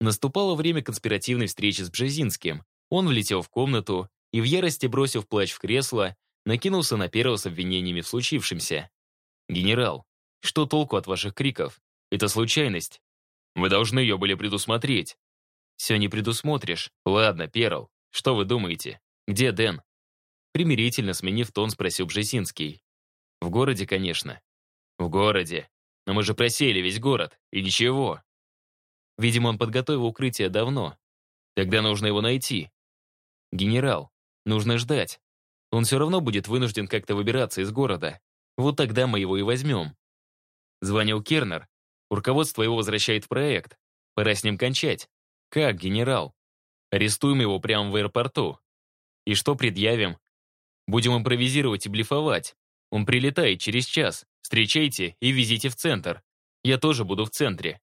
Наступало время конспиративной встречи с Бжезинским. Он влетел в комнату и в ярости, бросив плач в кресло, накинулся на первого с обвинениями в случившемся. «Генерал, что толку от ваших криков? Это случайность. Вы должны ее были предусмотреть». «Все не предусмотришь. Ладно, Перл, что вы думаете? Где Дэн?» Примирительно сменив тон, спросил Бжезинский. «В городе, конечно». «В городе. Но мы же просели весь город, и ничего». Видимо, он подготовил укрытие давно. Тогда нужно его найти. Генерал, нужно ждать. Он все равно будет вынужден как-то выбираться из города. Вот тогда мы его и возьмем. Звонил Кернер. Руководство его возвращает в проект. Пора с ним кончать. Как, генерал? Арестуем его прямо в аэропорту. И что предъявим? Будем импровизировать и блефовать. Он прилетает через час. Встречайте и везите в центр. Я тоже буду в центре.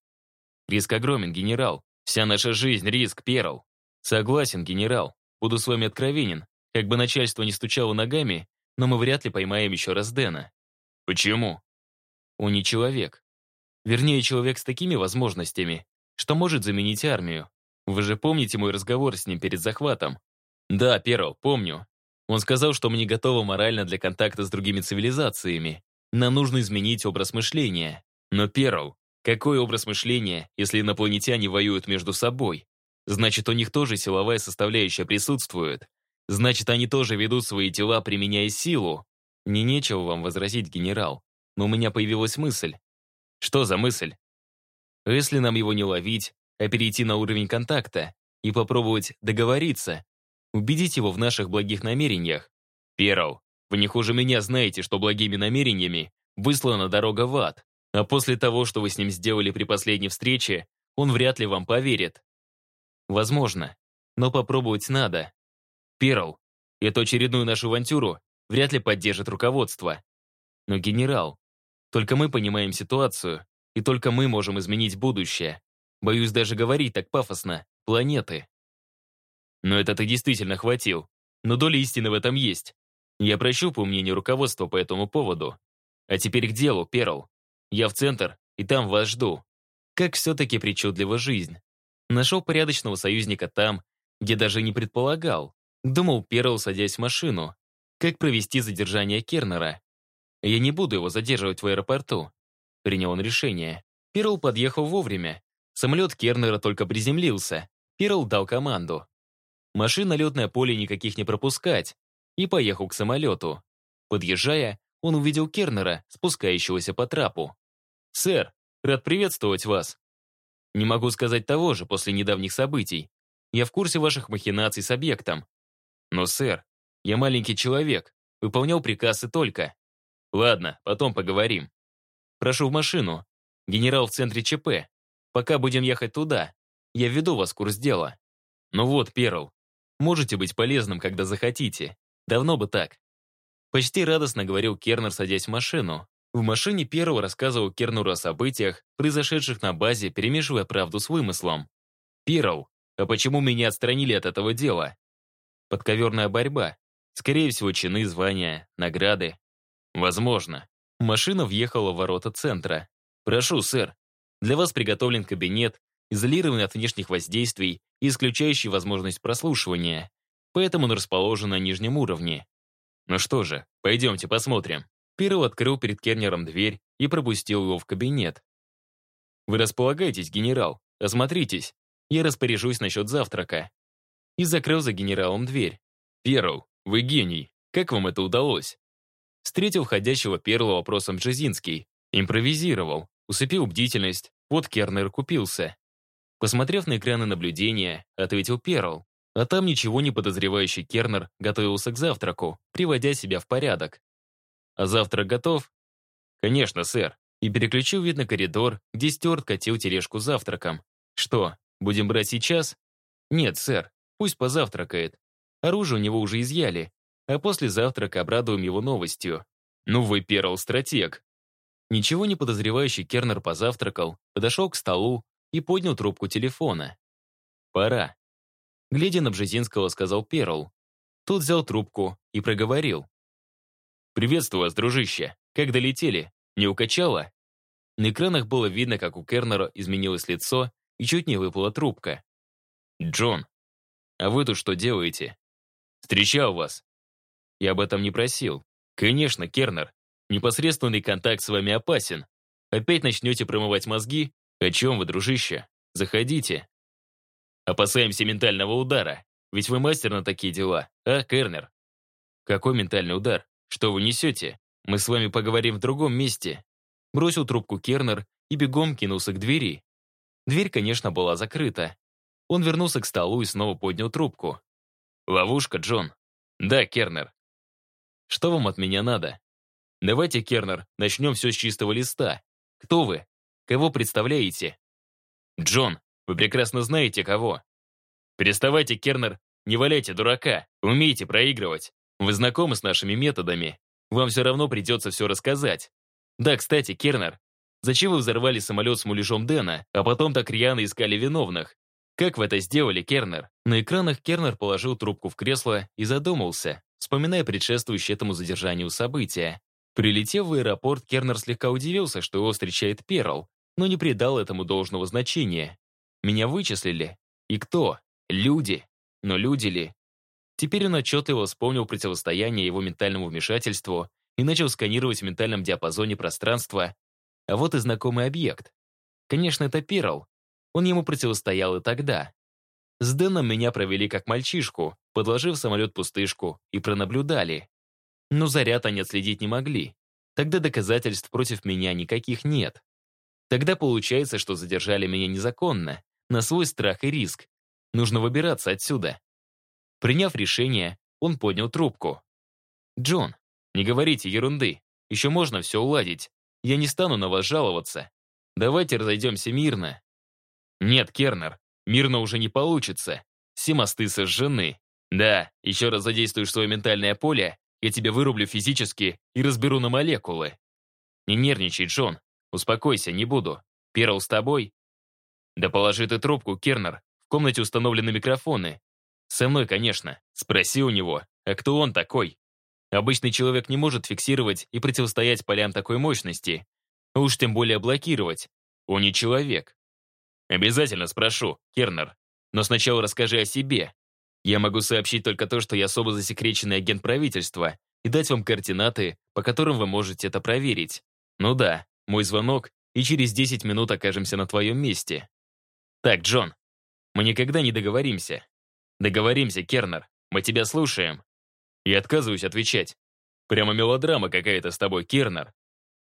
Риск огромен, генерал. Вся наша жизнь — риск, Перл. Согласен, генерал. Буду с вами откровенен. Как бы начальство не стучало ногами, но мы вряд ли поймаем еще раз Дэна. Почему? Он не человек. Вернее, человек с такими возможностями, что может заменить армию. Вы же помните мой разговор с ним перед захватом? Да, Перл, помню. Он сказал, что мы не готовы морально для контакта с другими цивилизациями. Нам нужно изменить образ мышления. Но, Перл, какой образ мышления, если инопланетяне воюют между собой? Значит, у них тоже силовая составляющая присутствует. Значит, они тоже ведут свои тела, применяя силу. Мне нечего вам возразить, генерал. Но у меня появилась мысль. Что за мысль? Если нам его не ловить, а перейти на уровень контакта и попробовать договориться, убедить его в наших благих намерениях. Перл, вы не хуже меня знаете, что благими намерениями выслана дорога в ад. А после того, что вы с ним сделали при последней встрече, он вряд ли вам поверит. Возможно, но попробовать надо. Перл, эту очередную нашу авантюру вряд ли поддержит руководство. Но генерал, только мы понимаем ситуацию, и только мы можем изменить будущее. Боюсь даже говорить так пафосно. Планеты. Но это ты действительно хватил. Но доля истины в этом есть. Я прощу по мнению руководства по этому поводу. А теперь к делу, Перл. Я в центр, и там вас жду. Как все-таки причудлива жизнь. Нашел порядочного союзника там, где даже не предполагал. Думал Перл, садясь в машину. Как провести задержание Кернера? Я не буду его задерживать в аэропорту. Принял он решение. Перл подъехал вовремя. Самолет Кернера только приземлился. Перл дал команду. Машин на летное поле никаких не пропускать. И поехал к самолету. Подъезжая, он увидел Кернера, спускающегося по трапу. «Сэр, рад приветствовать вас». «Не могу сказать того же после недавних событий. Я в курсе ваших махинаций с объектом. Но, сэр, я маленький человек, выполнял приказ и только. Ладно, потом поговорим. Прошу в машину. Генерал в центре ЧП. Пока будем ехать туда, я введу вас в курс дела. Ну вот, Перл, можете быть полезным, когда захотите. Давно бы так. Почти радостно говорил Кернер, садясь в машину. В машине первого рассказывал Кернуру о событиях, произошедших на базе, перемешивая правду с вымыслом. «Перл, а почему меня отстранили от этого дела?» «Подковерная борьба. Скорее всего, чины, звания, награды. Возможно». Машина въехала в ворота центра. «Прошу, сэр. Для вас приготовлен кабинет, изолированный от внешних воздействий и исключающий возможность прослушивания. Поэтому он расположен на нижнем уровне. Ну что же, пойдемте посмотрим». Перл открыл перед Кернером дверь и пропустил его в кабинет. «Вы располагайтесь, генерал, осмотритесь. Я распоряжусь насчет завтрака». И закрыл за генералом дверь. «Перл, вы гений. Как вам это удалось?» Встретил входящего Перла вопросом Джезинский. Импровизировал, усыпил бдительность. Вот Кернер купился. Посмотрев на экраны наблюдения, ответил Перл. А там ничего не подозревающий Кернер готовился к завтраку, приводя себя в порядок. А завтрак готов? Конечно, сэр. И переключил вид на коридор, где Стюарт катил тележку завтраком. Что, будем брать сейчас? Нет, сэр, пусть позавтракает. Оружие у него уже изъяли, а после завтрака обрадуем его новостью. Ну вы, Перл, стратег. Ничего не подозревающий Кернер позавтракал, подошел к столу и поднял трубку телефона. «Пора». Глядя на Бжезинского, сказал Перл. Тот взял трубку и проговорил. «Приветствую вас, дружище. Как долетели? Не укачало?» На экранах было видно, как у Кернера изменилось лицо, и чуть не выпала трубка. «Джон, а вы тут что делаете?» «Встречал вас». «Я об этом не просил». «Конечно, Кернер. Непосредственный контакт с вами опасен. Опять начнете промывать мозги? О чем вы, дружище? Заходите». «Опасаемся ментального удара. Ведь вы мастер на такие дела, а, Кернер?» «Какой ментальный удар? Что вы несете? Мы с вами поговорим в другом месте». Бросил трубку Кернер и бегом кинулся к двери. Дверь, конечно, была закрыта. Он вернулся к столу и снова поднял трубку. «Ловушка, Джон?» «Да, Кернер». «Что вам от меня надо?» «Давайте, Кернер, начнем все с чистого листа. Кто вы? Кого представляете?» «Джон, вы прекрасно знаете, кого». «Переставайте, Кернер, не валяйте дурака. Умеете проигрывать. Вы знакомы с нашими методами. Вам все равно придется все рассказать. Да, кстати, Кернер, зачем вы взорвали самолет с муляжом Дэна, а потом так рьяно искали виновных? Как вы это сделали, Кернер? На экранах Кернер положил трубку в кресло и задумался, вспоминая предшествующее этому задержанию события. Прилетев в аэропорт, Кернер слегка удивился, что его встречает Перл, но не придал этому должного значения. Меня вычислили. И кто? Люди. Но люди ли? Теперь он отчетливо вспомнил противостояние его ментальному вмешательству и начал сканировать в ментальном диапазоне пространство. А вот и знакомый объект. Конечно, это Перл. Он ему противостоял и тогда. С Дэном меня провели как мальчишку, подложив самолет пустышку, и пронаблюдали. Но заряд они отследить не могли. Тогда доказательств против меня никаких нет. Тогда получается, что задержали меня незаконно, на свой страх и риск. Нужно выбираться отсюда. Приняв решение, он поднял трубку. «Джон, не говорите ерунды. Еще можно все уладить. Я не стану на вас жаловаться. Давайте разойдемся мирно». «Нет, Кернер, мирно уже не получится. Все мосты сожжены. Да, еще раз задействуешь свое ментальное поле, я тебя вырублю физически и разберу на молекулы. Не нервничай, Джон. Успокойся, не буду. Перл с тобой? Да положи ты трубку, Кернер. В комнате установлены микрофоны. Со мной, конечно. Спроси у него, а кто он такой? Обычный человек не может фиксировать и противостоять полям такой мощности. А уж тем более блокировать. Он не человек. Обязательно спрошу, Кернер. Но сначала расскажи о себе. Я могу сообщить только то, что я особо засекреченный агент правительства и дать вам координаты, по которым вы можете это проверить. Ну да, мой звонок, и через 10 минут окажемся на твоем месте. Так, Джон, мы никогда не договоримся. Договоримся, Кернер, мы тебя слушаем. Я отказываюсь отвечать. Прямо мелодрама какая-то с тобой, Кернер.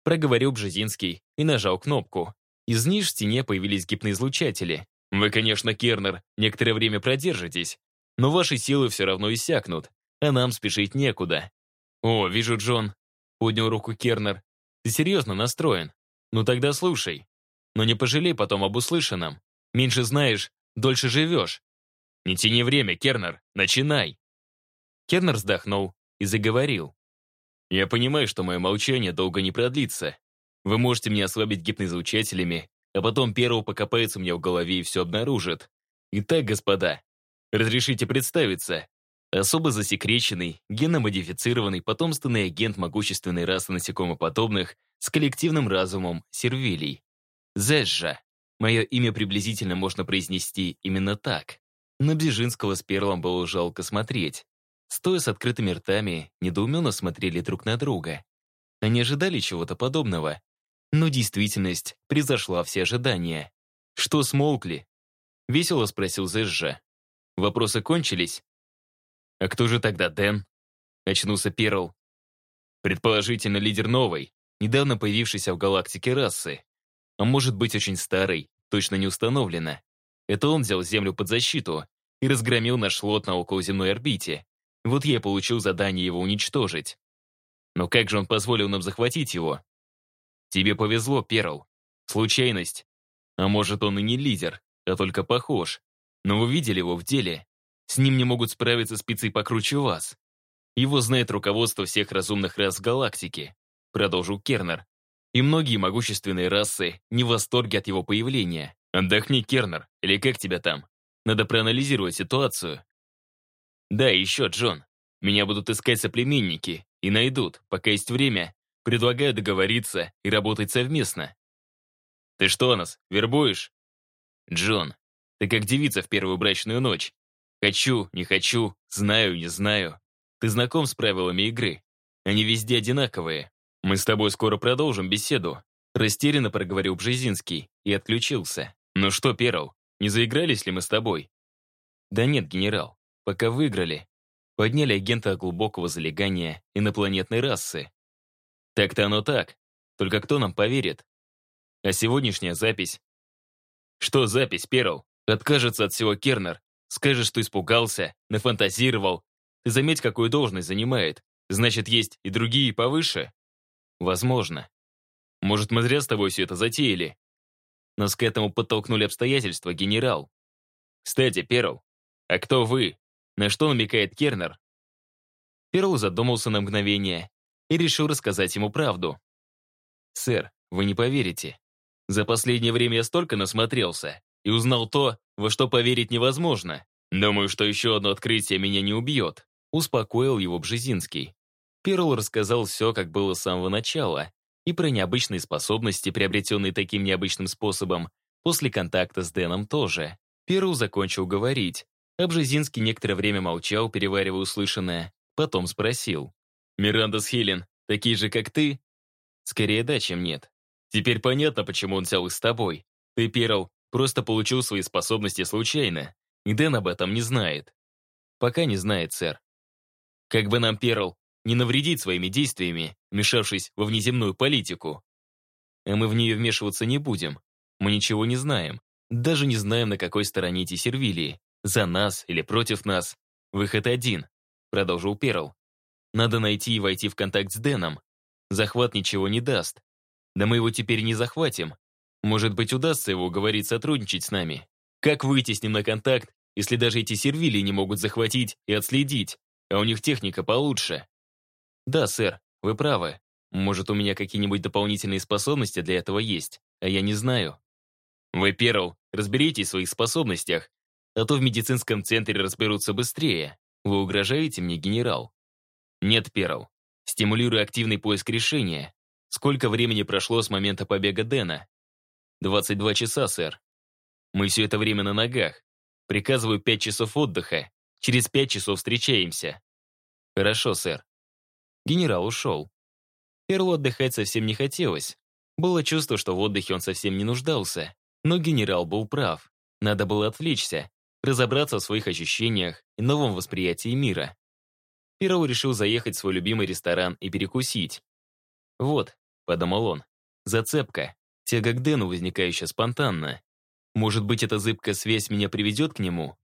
Проговорил Бжезинский и нажал кнопку. Из ниш в стене появились гипноизлучатели. Вы, конечно, Кернер, некоторое время продержитесь, но ваши силы все равно иссякнут, а нам спешить некуда. О, вижу, Джон. Поднял руку Кернер. Ты серьезно настроен? Ну тогда слушай. Но не пожалей потом об услышанном. Меньше знаешь, дольше живешь. Не тяни время, Кернер, начинай. Кернер вздохнул и заговорил. «Я понимаю, что мое молчание долго не продлится. Вы можете меня ослабить гипнозаучателями, а потом первого покопается у меня в голове и все обнаружит. Итак, господа, разрешите представиться. Особо засекреченный, геномодифицированный потомственный агент могущественной расы насекомоподобных с коллективным разумом сервилий. Зэжжа. Мое имя приблизительно можно произнести именно так. На Бзижинского с Перлом было жалко смотреть. Стоя с открытыми ртами, недоуменно смотрели друг на друга. Они ожидали чего-то подобного. Но действительность превзошла все ожидания. «Что смолкли?» — весело спросил Зэжжа. «Вопросы кончились?» «А кто же тогда Дэн?» — очнулся Перл. «Предположительно, лидер новой, недавно появившейся в галактике расы. А может быть, очень старой, точно не установлено. Это он взял Землю под защиту и разгромил наш флот на околоземной орбите. Вот я получил задание его уничтожить. Но как же он позволил нам захватить его? Тебе повезло, Перл. Случайность. А может, он и не лидер, а только похож. Но вы видели его в деле. С ним не могут справиться спецы покруче вас. Его знает руководство всех разумных рас в галактике, продолжил Кернер. И многие могущественные расы не в восторге от его появления. Отдохни, Кернер, или как тебя там? Надо проанализировать ситуацию. Да, еще, Джон. Меня будут искать соплеменники и найдут, пока есть время. Предлагаю договориться и работать совместно. Ты что нас, вербуешь? Джон, ты как девица в первую брачную ночь. Хочу, не хочу, знаю, не знаю. Ты знаком с правилами игры. Они везде одинаковые. Мы с тобой скоро продолжим беседу. Растерянно проговорил Бжезинский и отключился. Ну что, Перл, не заигрались ли мы с тобой? Да нет, генерал, пока выиграли. Подняли агента глубокого залегания инопланетной расы. Так-то оно так. Только кто нам поверит? А сегодняшняя запись? Что запись, Перл? Откажется от всего Кернер. Скажет, что испугался, нафантазировал. Ты заметь, какую должность занимает. Значит, есть и другие повыше? Возможно. Может, мы зря с тобой все это затеяли? Нас к этому подтолкнули обстоятельства, генерал. Кстати, Перл, а кто вы? На что намекает Кернер? Перл задумался на мгновение и решил рассказать ему правду. «Сэр, вы не поверите. За последнее время я столько насмотрелся и узнал то, во что поверить невозможно. Думаю, что еще одно открытие меня не убьет», успокоил его Бжезинский. Перл рассказал все, как было с самого начала, и про необычные способности, приобретенные таким необычным способом, после контакта с Дэном тоже. Перл закончил говорить, а Бжезинский некоторое время молчал, переваривая услышанное, потом спросил. «Миранда с Хелен такие же, как ты?» «Скорее да, чем нет. Теперь понятно, почему он взял их с тобой. Ты, Перл, просто получил свои способности случайно, и Дэн об этом не знает». «Пока не знает, сэр». «Как бы нам, Перл, не навредить своими действиями, вмешавшись во внеземную политику. А мы в нее вмешиваться не будем. Мы ничего не знаем. Даже не знаем, на какой стороне эти сервилии. За нас или против нас. Выход один, продолжил Перл. Надо найти и войти в контакт с Дэном. Захват ничего не даст. Да мы его теперь не захватим. Может быть, удастся его уговорить сотрудничать с нами. Как выйти с ним на контакт, если даже эти сервилии не могут захватить и отследить, а у них техника получше? «Да, сэр, вы правы. Может, у меня какие-нибудь дополнительные способности для этого есть, а я не знаю». «Вы, Перл, разберитесь в своих способностях, а то в медицинском центре разберутся быстрее. Вы угрожаете мне, генерал?» «Нет, Перл. Стимулирую активный поиск решения. Сколько времени прошло с момента побега Дэна?» «22 часа, сэр. Мы все это время на ногах. Приказываю 5 часов отдыха. Через 5 часов встречаемся». «Хорошо, сэр. Генерал ушел. Перлу отдыхать совсем не хотелось. Было чувство, что в отдыхе он совсем не нуждался. Но генерал был прав. Надо было отвлечься, разобраться в своих ощущениях и новом восприятии мира. Перл решил заехать в свой любимый ресторан и перекусить. «Вот», — подумал он, — «зацепка, тяга к Дэну, возникающая спонтанно. Может быть, эта зыбкая связь меня приведет к нему?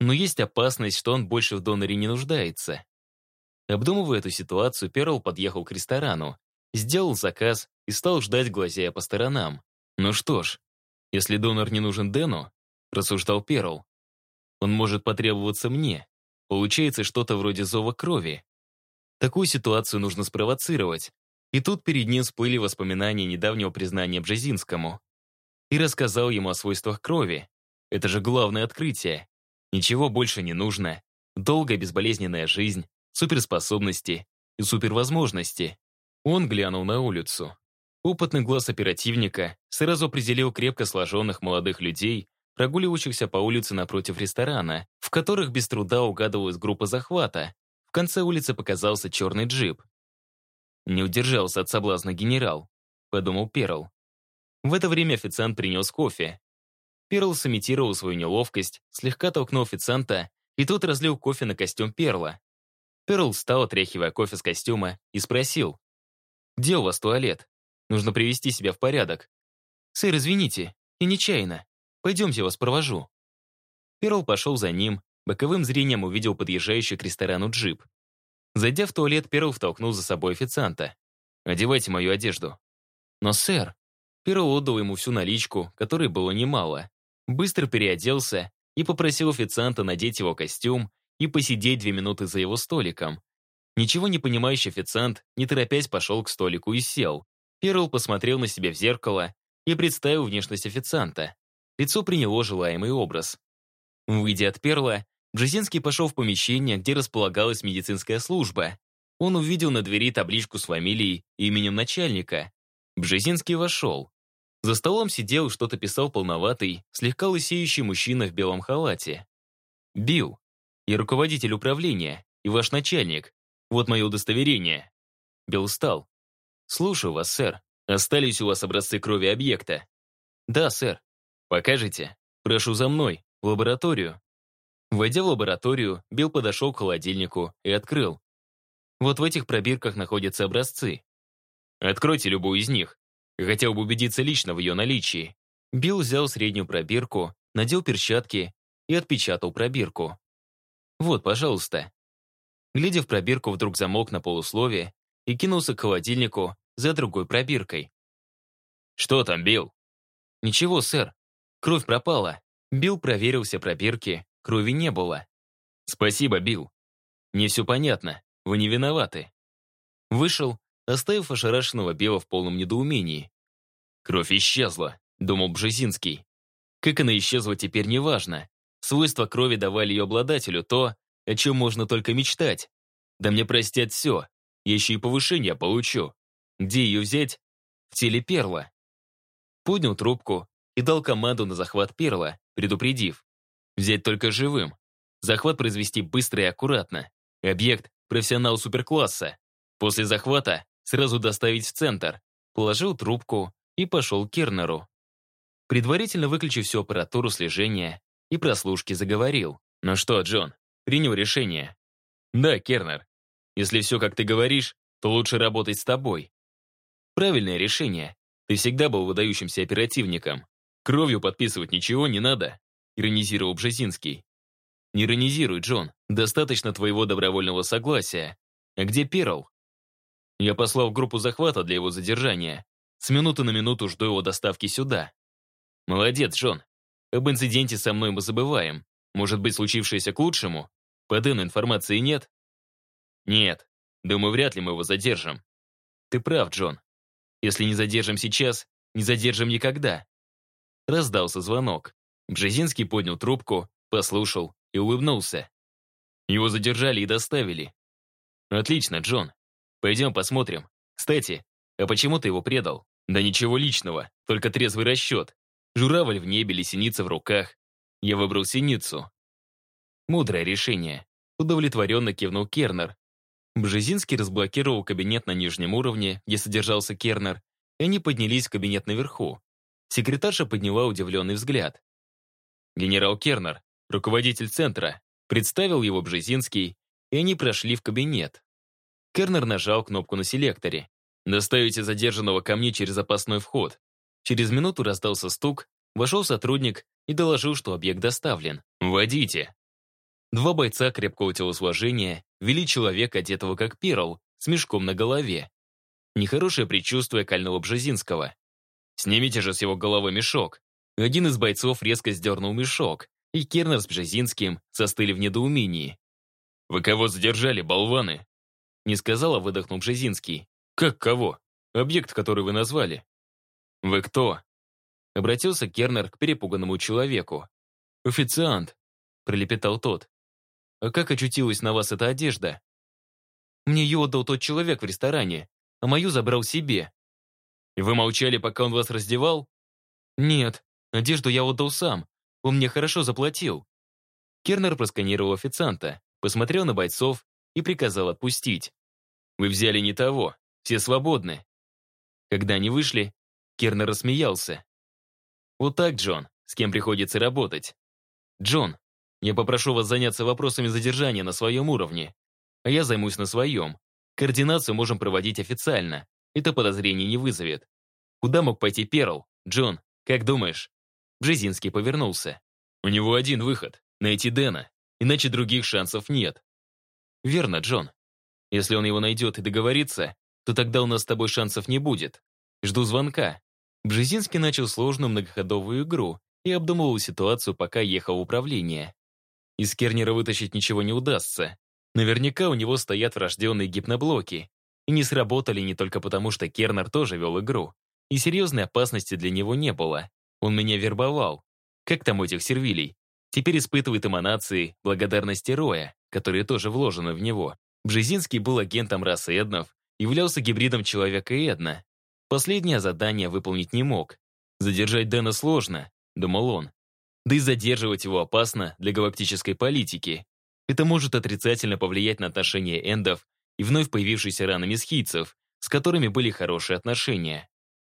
Но есть опасность, что он больше в доноре не нуждается. Обдумывая эту ситуацию, Перл подъехал к ресторану, сделал заказ и стал ждать, глазея по сторонам. Ну что ж, если донор не нужен Дэну, рассуждал Перл, он может потребоваться мне. Получается что-то вроде зова крови. Такую ситуацию нужно спровоцировать. И тут перед ним всплыли воспоминания недавнего признания Бжезинскому. И рассказал ему о свойствах крови. Это же главное открытие. Ничего больше не нужно. Долгая безболезненная жизнь, суперспособности и супервозможности. Он глянул на улицу. Опытный глаз оперативника сразу определил крепко сложенных молодых людей, прогуливающихся по улице напротив ресторана, в которых без труда угадывалась группа захвата. В конце улицы показался черный джип. Не удержался от соблазна генерал, подумал Перл. В это время официант принес кофе. Перл сымитировал свою неловкость, слегка толкнул официанта, и тот разлил кофе на костюм Перла. Перл встал, отряхивая кофе с костюма, и спросил. «Где у вас туалет? Нужно привести себя в порядок». «Сэр, извините, я нечаянно. Пойдемте, вас провожу». Перл пошел за ним, боковым зрением увидел подъезжающий к ресторану джип. Зайдя в туалет, Перл втолкнул за собой официанта. «Одевайте мою одежду». «Но, сэр...» Перл отдал ему всю наличку, которой было немало. Быстро переоделся и попросил официанта надеть его костюм и посидеть две минуты за его столиком. Ничего не понимающий официант, не торопясь, пошел к столику и сел. Перл посмотрел на себя в зеркало и представил внешность официанта. Лицо приняло желаемый образ. Выйдя от Перла, Бжезинский пошел в помещение, где располагалась медицинская служба. Он увидел на двери табличку с фамилией и именем начальника. Бжезинский вошел. За столом сидел и что-то писал полноватый, слегка лысеющий мужчина в белом халате. «Билл, я руководитель управления и ваш начальник. Вот мое удостоверение». Билл встал. «Слушаю вас, сэр. Остались у вас образцы крови объекта?» «Да, сэр. Покажите. Прошу за мной, в лабораторию». Войдя в лабораторию, Билл подошел к холодильнику и открыл. Вот в этих пробирках находятся образцы. Откройте любую из них. Хотел бы убедиться лично в ее наличии. Билл взял среднюю пробирку, надел перчатки и отпечатал пробирку. Вот, пожалуйста. Глядя в пробирку, вдруг замолк на полусловие и кинулся к холодильнику за другой пробиркой. «Что там, Билл?» «Ничего, сэр. Кровь пропала». Билл проверил все пробирки, крови не было. «Спасибо, Билл. Мне все понятно. Вы не виноваты». Вышел, оставив ошарашенного Билла в полном недоумении. «Кровь исчезла», — думал Бжезинский. Как она исчезла, теперь не важно. Свойства крови давали ее обладателю то, о чем можно только мечтать. Да мне простят все. Я еще и повышение получу. Где ее взять? В теле перла. Поднял трубку и дал команду на захват перла, предупредив. Взять только живым. Захват произвести быстро и аккуратно. Объект – профессионал суперкласса. После захвата сразу доставить в центр. Положил трубку и пошел к Кернеру. Предварительно выключив всю аппаратуру слежения и прослушки, заговорил. «Ну что, Джон, принял решение?» «Да, Кернер. Если все, как ты говоришь, то лучше работать с тобой». «Правильное решение. Ты всегда был выдающимся оперативником. Кровью подписывать ничего не надо», иронизировал Бжезинский. «Не иронизируй, Джон. Достаточно твоего добровольного согласия. А где Перл?» Я послал группу захвата для его задержания. С минуты на минуту жду его доставки сюда. Молодец, Джон. Об инциденте со мной мы забываем. Может быть, случившееся к лучшему? По Дэну информации нет? Нет. Думаю, вряд ли мы его задержим. Ты прав, Джон. Если не задержим сейчас, не задержим никогда. Раздался звонок. Бжезинский поднял трубку, послушал и улыбнулся. Его задержали и доставили. Отлично, Джон. Пойдем посмотрим. Кстати, а почему ты его предал? Да ничего личного, только трезвый расчет. Журавль в небе, лисеница в руках. Я выбрал синицу. Мудрое решение. Удовлетворенно кивнул Кернер. Бжезинский разблокировал кабинет на нижнем уровне, где содержался Кернер, и они поднялись в кабинет наверху. Секретарша подняла удивленный взгляд. Генерал Кернер, руководитель центра, представил его Бжезинский, и они прошли в кабинет. Кернер нажал кнопку на селекторе. «Доставите задержанного ко мне через опасной вход. Через минуту раздался стук, вошел сотрудник и доложил, что объект доставлен. «Вводите». Два бойца крепкого телосложения вели человека, одетого как перл, с мешком на голове. Нехорошее предчувствие кольного Бжезинского. «Снимите же с его головы мешок». Один из бойцов резко сдернул мешок, и Кернер с Бжезинским застыли в недоумении. «Вы кого задержали, болваны?» Не сказал, а выдохнул Бжезинский. «Как кого? Объект, который вы назвали. «Вы кто?» Обратился Кернер к перепуганному человеку. «Официант», — пролепетал тот. «А как очутилась на вас эта одежда?» «Мне ее отдал тот человек в ресторане, а мою забрал себе». «И вы молчали, пока он вас раздевал?» «Нет, одежду я отдал сам. Он мне хорошо заплатил». Кернер просканировал официанта, посмотрел на бойцов и приказал отпустить. «Вы взяли не того, все свободны». Когда они вышли, Кернер рассмеялся. «Вот так, Джон, с кем приходится работать. Джон, я попрошу вас заняться вопросами задержания на своем уровне, а я займусь на своем. Координацию можем проводить официально. Это подозрений не вызовет. Куда мог пойти Перл? Джон, как думаешь?» Бжезинский повернулся. «У него один выход — найти Дэна, иначе других шансов нет». «Верно, Джон. Если он его найдет и договорится, то тогда у нас с тобой шансов не будет. Жду звонка. Бжезинский начал сложную многоходовую игру и обдумывал ситуацию, пока ехал в управление. Из Кернера вытащить ничего не удастся. Наверняка у него стоят врожденные гипноблоки. И не сработали не только потому, что Кернер тоже вел игру. И серьезной опасности для него не было. Он меня вербовал. Как там у этих сервилей? Теперь испытывает эманации благодарности Роя, которые тоже вложены в него. Бжезинский был агентом расы Эднов, являлся гибридом человека и Эдна, Последнее задание выполнить не мог. Задержать Дэна сложно, думал он. Да и задерживать его опасно для галактической политики. Это может отрицательно повлиять на отношения эндов и вновь появившиеся рано месхийцев, с которыми были хорошие отношения.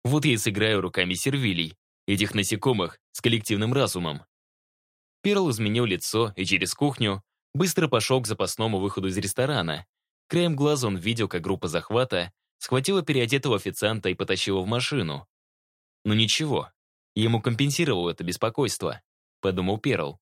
Вот я и сыграю руками сервилей, этих насекомых с коллективным разумом. Перл изменил лицо и через кухню быстро пошел к запасному выходу из ресторана. Краем глаза он видел, как группа захвата схватила переодетого официанта и потащила в машину. Но ничего, ему компенсировало это беспокойство, подумал Перл.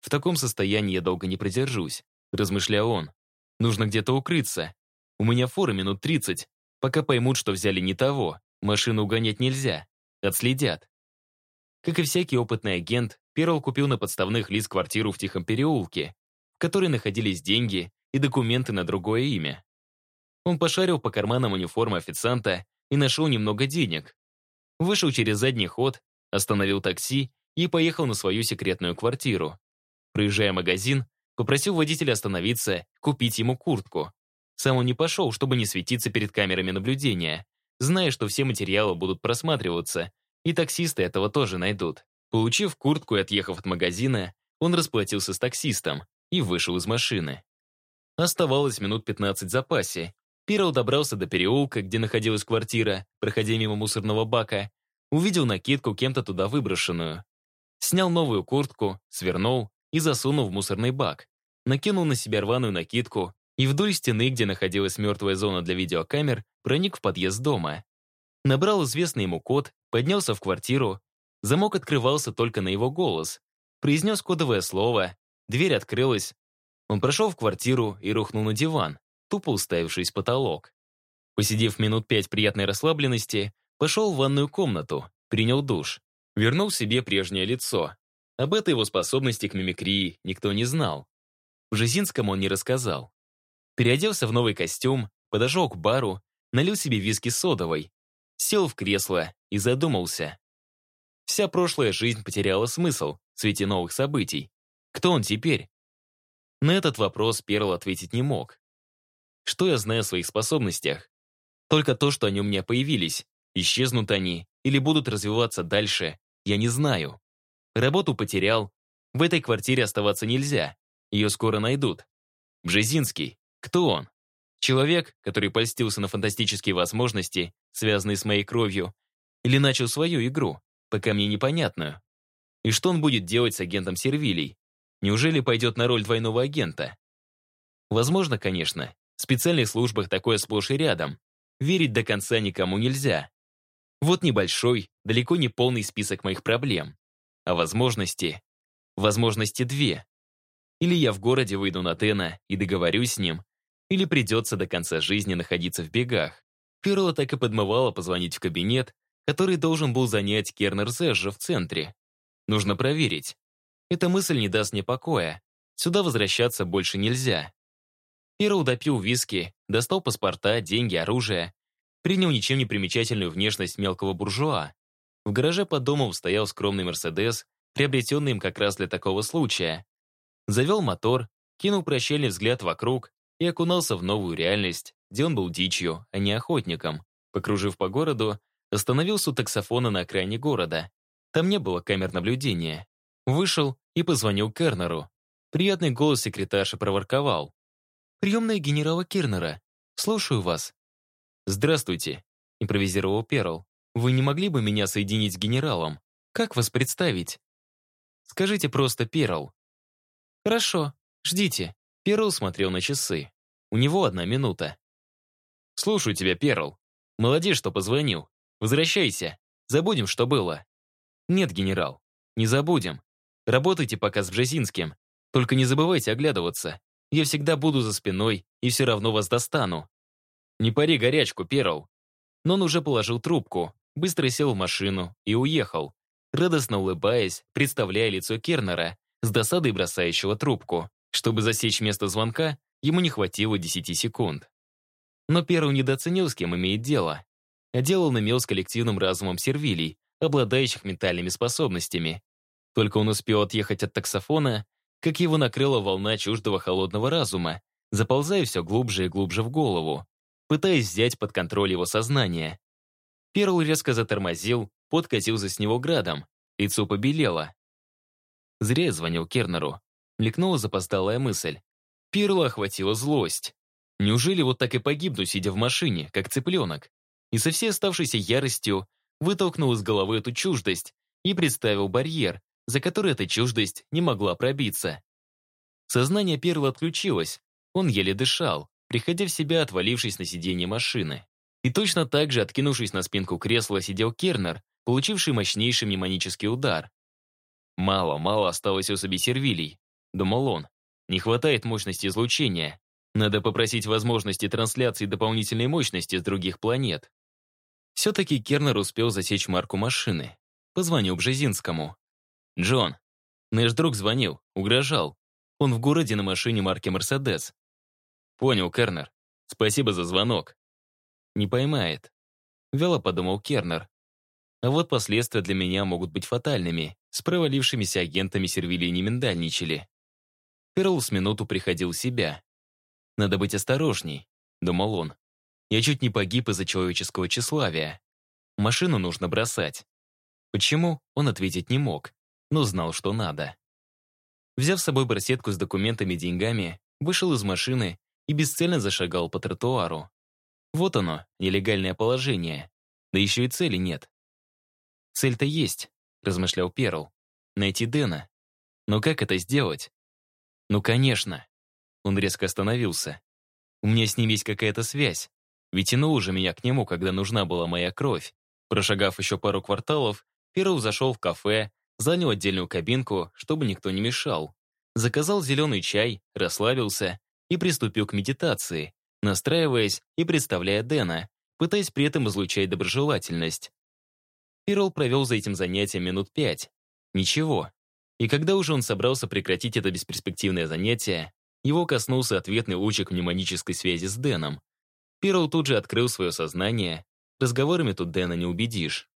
В таком состоянии я долго не продержусь, размышлял он. Нужно где-то укрыться. У меня фора минут 30, пока поймут, что взяли не того. Машину угонять нельзя. Отследят. Как и всякий опытный агент, Перл купил на подставных лист квартиру в Тихом переулке, в которой находились деньги и документы на другое имя. Он пошарил по карманам униформы официанта и нашел немного денег. Вышел через задний ход, остановил такси и поехал на свою секретную квартиру. Проезжая магазин, попросил водителя остановиться, купить ему куртку. Сам он не пошел, чтобы не светиться перед камерами наблюдения, зная, что все материалы будут просматриваться, и таксисты этого тоже найдут. Получив куртку и отъехав от магазина, он расплатился с таксистом и вышел из машины. Оставалось минут 15 в запасе. Перл добрался до переулка, где находилась квартира, проходя мимо мусорного бака, увидел накидку кем-то туда выброшенную. Снял новую куртку, свернул и засунул в мусорный бак. Накинул на себя рваную накидку и вдоль стены, где находилась мертвая зона для видеокамер, проник в подъезд дома. Набрал известный ему код, поднялся в квартиру. Замок открывался только на его голос. Произнес кодовое слово, дверь открылась. Он прошел в квартиру и рухнул на диван, тупо уставившись в потолок. Посидев минут пять приятной расслабленности, пошел в ванную комнату, принял душ. Вернул себе прежнее лицо. Об этой его способности к мимикрии никто не знал. В Жизинском он не рассказал. Переоделся в новый костюм, подошел к бару, налил себе виски содовой, сел в кресло и задумался. Вся прошлая жизнь потеряла смысл в свете новых событий. Кто он теперь? На этот вопрос Перл ответить не мог. Что я знаю о своих способностях? Только то, что они у меня появились. Исчезнут они или будут развиваться дальше, я не знаю. Работу потерял. В этой квартире оставаться нельзя. Ее скоро найдут. Бжезинский. Кто он? Человек, который польстился на фантастические возможности, связанные с моей кровью, или начал свою игру, пока мне непонятную. И что он будет делать с агентом Сервилей? Неужели пойдет на роль двойного агента? Возможно, конечно. В специальных службах такое сплошь и рядом. Верить до конца никому нельзя. Вот небольшой, далеко не полный список моих проблем. А возможности... Возможности две. Или я в городе выйду на Тена и договорюсь с ним, или придется до конца жизни находиться в бегах. Перла так и подмывала позвонить в кабинет, который должен был занять Кернер Зэжжа в центре. Нужно проверить. Эта мысль не даст мне покоя. Сюда возвращаться больше нельзя. Перл допил виски, достал паспорта, деньги, оружие. Принял ничем не примечательную внешность мелкого буржуа. В гараже под домом стоял скромный «Мерседес», приобретенный им как раз для такого случая. Завел мотор, кинул прощальный взгляд вокруг и окунался в новую реальность, где он был дичью, а не охотником. Покружив по городу, остановился у таксофона на окраине города. Там не было камер наблюдения. Вышел и позвонил Кернеру. Приятный голос секретарши проворковал. «Приемная генерала Кернера. Слушаю вас». «Здравствуйте», — импровизировал Перл. «Вы не могли бы меня соединить с генералом? Как вас представить?» «Скажите просто Перл». «Хорошо, ждите». Перл смотрел на часы. У него одна минута. «Слушаю тебя, Перл. Молодец, что позвонил. Возвращайся. Забудем, что было». «Нет, генерал, не забудем. Работайте пока с Бжезинским. Только не забывайте оглядываться. Я всегда буду за спиной и все равно вас достану». «Не пари горячку, Перл». Но он уже положил трубку, быстро сел в машину и уехал, радостно улыбаясь, представляя лицо Кернера, с досадой бросающего трубку. Чтобы засечь место звонка, ему не хватило 10 секунд. Но Перл недооценил, с кем имеет дело. А дело он имел с коллективным разумом сервилей, обладающих ментальными способностями. Только он успел отъехать от таксофона, как его накрыла волна чуждого холодного разума, заползая все глубже и глубже в голову, пытаясь взять под контроль его сознание. Перл резко затормозил пот катился с него градом, лицо побелело. Зря звонил Кернеру. Мелькнула запоздалая мысль. Перла охватила злость. Неужели вот так и погибну, сидя в машине, как цыпленок? И со всей оставшейся яростью вытолкнул из головы эту чуждость и представил барьер, за который эта чуждость не могла пробиться. Сознание Перла отключилось, он еле дышал, приходя в себя, отвалившись на сиденье машины. И точно так же, откинувшись на спинку кресла, сидел Кернер, получивший мощнейший мнемонический удар. Мало, мало осталось особей сервилий, думал он. Не хватает мощности излучения. Надо попросить возможности трансляции дополнительной мощности с других планет. Все-таки Кернер успел засечь марку машины. Позвонил Бжезинскому. «Джон, наш друг звонил, угрожал. Он в городе на машине марки «Мерседес». «Понял, Кернер. Спасибо за звонок». «Не поймает», — вяло подумал Кернер. «А вот последствия для меня могут быть фатальными. С провалившимися агентами Сервилии не миндальничали». Перл с минуту приходил в себя. «Надо быть осторожней», — думал он. «Я чуть не погиб из-за человеческого тщеславия. Машину нужно бросать». Почему, он ответить не мог, но знал, что надо. Взяв с собой барсетку с документами и деньгами, вышел из машины и бесцельно зашагал по тротуару. Вот оно, нелегальное положение. Да еще и цели нет. «Цель-то есть», — размышлял Перл. «Найти Дэна. Но как это сделать?» «Ну, конечно». Он резко остановился. «У меня с ним есть какая-то связь. Ведь тянуло же меня к нему, когда нужна была моя кровь. Прошагав еще пару кварталов, Перл зашел в кафе, занял отдельную кабинку, чтобы никто не мешал. Заказал зеленый чай, расслабился и приступил к медитации, настраиваясь и представляя Дэна, пытаясь при этом излучать доброжелательность. Перл провел за этим занятием минут пять. Ничего. И когда уже он собрался прекратить это бесперспективное занятие, его коснулся ответный лучик мнемонической связи с Дэном. Перл тут же открыл свое сознание. Разговорами тут Дэна не убедишь.